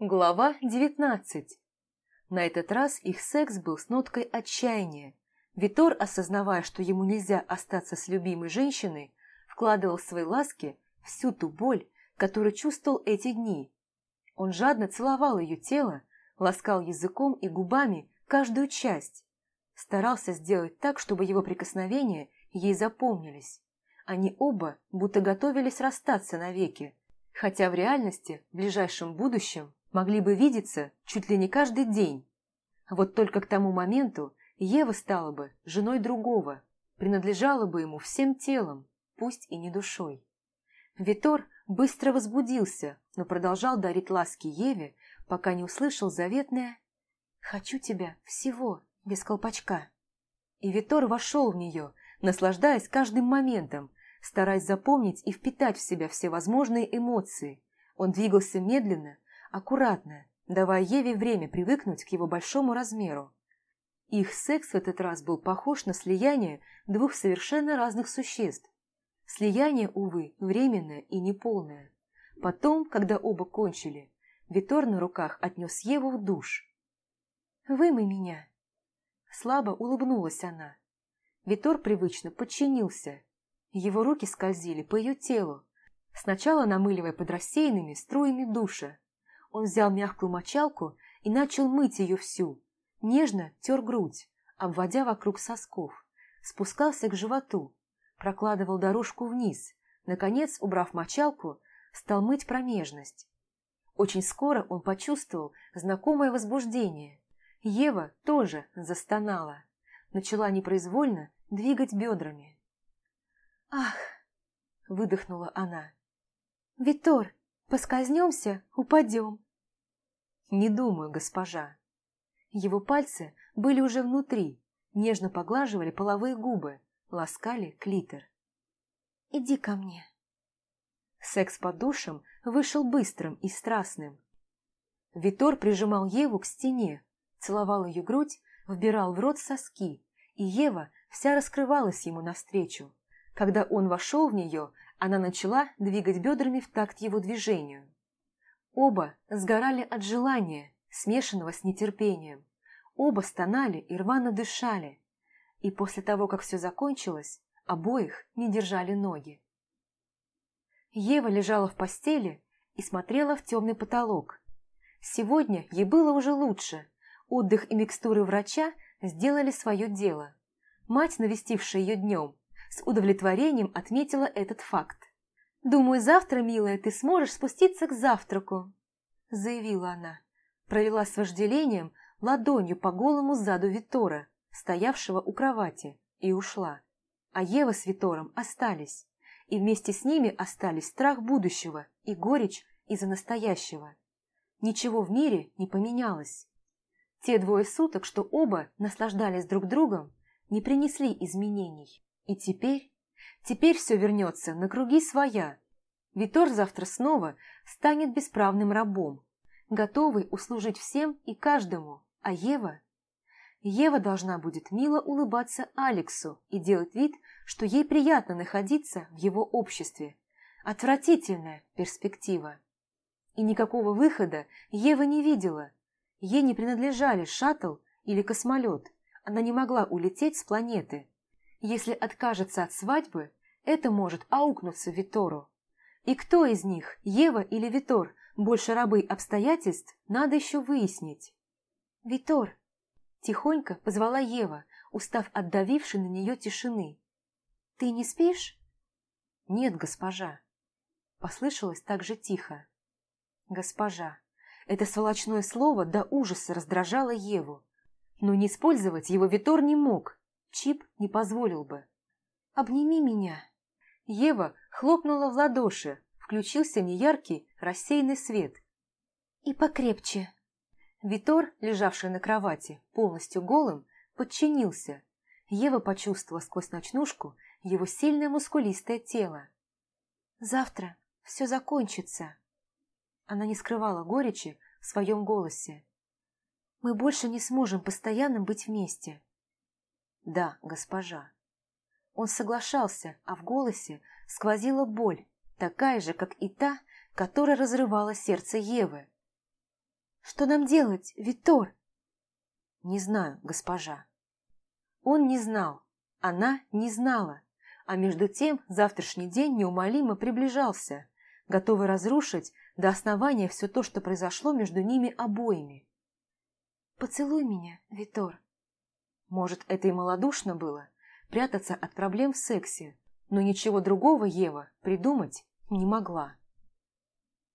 Глава 19 На этот раз их секс был с ноткой отчаяния. Витор, осознавая, что ему нельзя остаться с любимой женщиной, вкладывал в свои ласки всю ту боль, которую чувствовал эти дни. Он жадно целовал ее тело, ласкал языком и губами каждую часть, старался сделать так, чтобы его прикосновения ей запомнились. Они оба будто готовились расстаться навеки, хотя в реальности, в ближайшем будущем, могли бы видеться чуть ли не каждый день. Вот только к тому моменту Ева стала бы женой другого, принадлежала бы ему всем телом, пусть и не душой. Витор быстро возбудился, но продолжал дарить ласки Еве, пока не услышал заветное «Хочу тебя всего, без колпачка». И Витор вошел в нее, наслаждаясь каждым моментом, стараясь запомнить и впитать в себя все возможные эмоции. Он двигался медленно, аккуратно, давая Еве время привыкнуть к его большому размеру. Их секс в этот раз был похож на слияние двух совершенно разных существ. Слияние, увы, временное и неполное. Потом, когда оба кончили, Витор на руках отнес Еву в душ. «Вымой меня!» Слабо улыбнулась она. Витор привычно подчинился. Его руки скользили по ее телу, сначала намыливая под рассеянными струями душа, он взял мягкую мочалку и начал мыть ее всю. Нежно тер грудь, обводя вокруг сосков. Спускался к животу, прокладывал дорожку вниз. Наконец, убрав мочалку, стал мыть промежность. Очень скоро он почувствовал знакомое возбуждение. Ева тоже застонала. Начала непроизвольно двигать бедрами. «Ах!» – выдохнула она. «Витор, Поскользнемся, упадем. Не думаю, госпожа. Его пальцы были уже внутри, нежно поглаживали половые губы, ласкали клитор. Иди ко мне. Секс под душем вышел быстрым и страстным. Витор прижимал Еву к стене, целовал ее грудь, вбирал в рот соски, и Ева вся раскрывалась ему навстречу. Когда он вошел в нее, она начала двигать бедрами в такт его движению. Оба сгорали от желания, смешанного с нетерпением. Оба стонали и рвано дышали. И после того, как все закончилось, обоих не держали ноги. Ева лежала в постели и смотрела в темный потолок. Сегодня ей было уже лучше. Отдых и микстуры врача сделали свое дело. Мать, навестившая ее днем, с удовлетворением отметила этот факт. «Думаю, завтра, милая, ты сможешь спуститься к завтраку», – заявила она. Провела с вожделением ладонью по голому заду Витора, стоявшего у кровати, и ушла. А Ева с Витором остались, и вместе с ними остались страх будущего и горечь из-за настоящего. Ничего в мире не поменялось. Те двое суток, что оба наслаждались друг другом, не принесли изменений. И теперь, теперь все вернется на круги своя. Витор завтра снова станет бесправным рабом, готовый услужить всем и каждому, а Ева... Ева должна будет мило улыбаться Алексу и делать вид, что ей приятно находиться в его обществе. Отвратительная перспектива. И никакого выхода Ева не видела. Ей не принадлежали шаттл или космолет. Она не могла улететь с планеты. Если откажется от свадьбы, это может аукнуться Витору. И кто из них, Ева или Витор, больше рабы обстоятельств, надо еще выяснить. «Витор!» – тихонько позвала Ева, устав от давившей на нее тишины. «Ты не спишь?» «Нет, госпожа», – послышалось так же тихо. «Госпожа». Это сволочное слово до ужаса раздражало Еву. Но не использовать его Витор не мог, Чип не позволил бы. «Обними меня!» Ева хлопнула в ладоши, включился неяркий рассеянный свет. «И покрепче!» Витор, лежавший на кровати, полностью голым, подчинился. Ева почувствовала сквозь ночнушку его сильное мускулистое тело. «Завтра все закончится!» Она не скрывала горечи в своем голосе. «Мы больше не сможем постоянно быть вместе. «Да, госпожа». Он соглашался, а в голосе сквозила боль, такая же, как и та, которая разрывала сердце Евы. Что нам делать, Витор? Не знаю, госпожа. Он не знал, она не знала, а между тем завтрашний день неумолимо приближался, готовый разрушить до основания все то, что произошло между ними обоими. «Поцелуй меня, Витор». Может, это и малодушно было, прятаться от проблем в сексе, но ничего другого Ева придумать не могла.